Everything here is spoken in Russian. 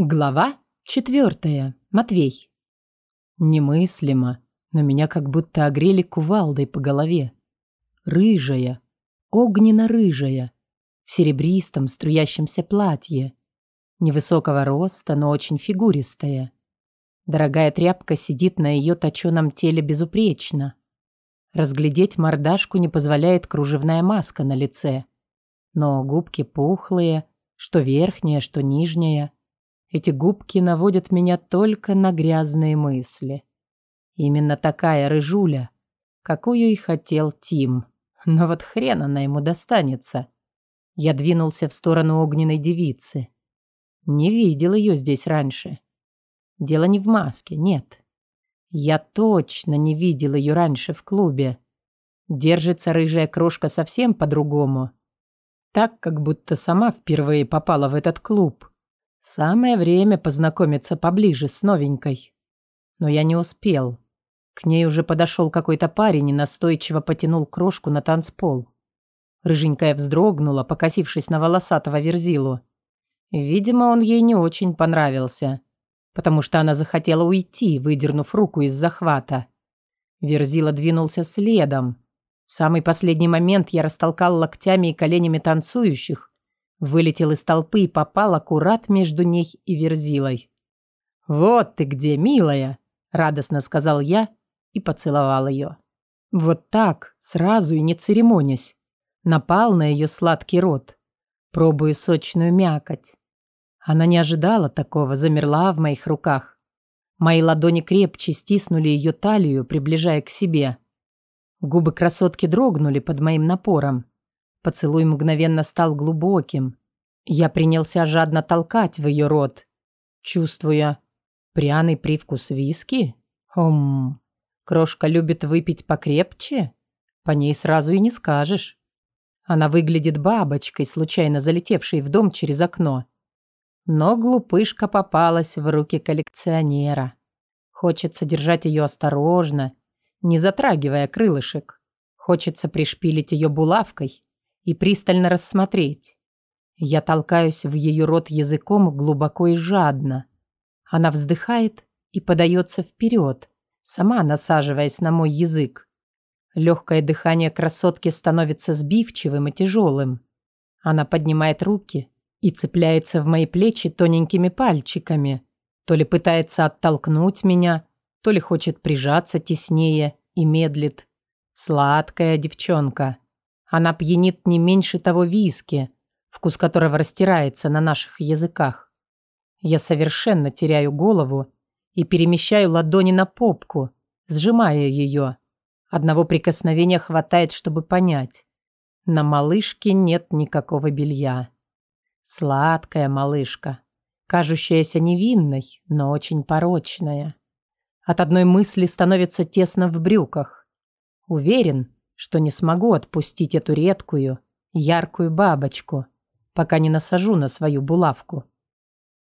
Глава четвертая. Матвей. Немыслимо, но меня как будто огрели кувалдой по голове. Рыжая, огненно-рыжая, в серебристом струящемся платье. Невысокого роста, но очень фигуристая. Дорогая тряпка сидит на ее точеном теле безупречно. Разглядеть мордашку не позволяет кружевная маска на лице. Но губки пухлые, что верхняя, что нижняя – эти губки наводят меня только на грязные мысли. Именно такая рыжуля, какую и хотел Тим. Но вот хрен она ему достанется. Я двинулся в сторону огненной девицы. Не видел ее здесь раньше. Дело не в маске, нет. Я точно не видел ее раньше в клубе. Держится рыжая крошка совсем по-другому. Так, как будто сама впервые попала в этот клуб. Самое время познакомиться поближе с новенькой. Но я не успел. К ней уже подошел какой-то парень и настойчиво потянул крошку на танцпол. Рыженькая вздрогнула, покосившись на волосатого верзилу. Видимо, он ей не очень понравился, потому что она захотела уйти, выдернув руку из захвата. Верзила двинулся следом. В самый последний момент я растолкал локтями и коленями танцующих, Вылетел из толпы и попал аккурат между ней и Верзилой. «Вот ты где, милая!» – радостно сказал я и поцеловал ее. Вот так, сразу и не церемонясь. Напал на ее сладкий рот. Пробую сочную мякоть. Она не ожидала такого, замерла в моих руках. Мои ладони крепче стиснули ее талию, приближая к себе. Губы красотки дрогнули под моим напором. Поцелуй мгновенно стал глубоким. Я принялся жадно толкать в ее рот, чувствуя пряный привкус виски. Хм, крошка любит выпить покрепче? По ней сразу и не скажешь. Она выглядит бабочкой, случайно залетевшей в дом через окно. Но глупышка попалась в руки коллекционера. Хочется держать ее осторожно, не затрагивая крылышек. Хочется пришпилить ее булавкой и пристально рассмотреть. Я толкаюсь в ее рот языком глубоко и жадно. Она вздыхает и подается вперед, сама насаживаясь на мой язык. Легкое дыхание красотки становится сбивчивым и тяжелым. Она поднимает руки и цепляется в мои плечи тоненькими пальчиками, то ли пытается оттолкнуть меня, то ли хочет прижаться теснее и медлит. Сладкая девчонка. Она пьянит не меньше того виски, вкус которого растирается на наших языках. Я совершенно теряю голову и перемещаю ладони на попку, сжимая ее. Одного прикосновения хватает, чтобы понять. На малышке нет никакого белья. Сладкая малышка, кажущаяся невинной, но очень порочная. От одной мысли становится тесно в брюках. Уверен, что не смогу отпустить эту редкую, яркую бабочку, пока не насажу на свою булавку.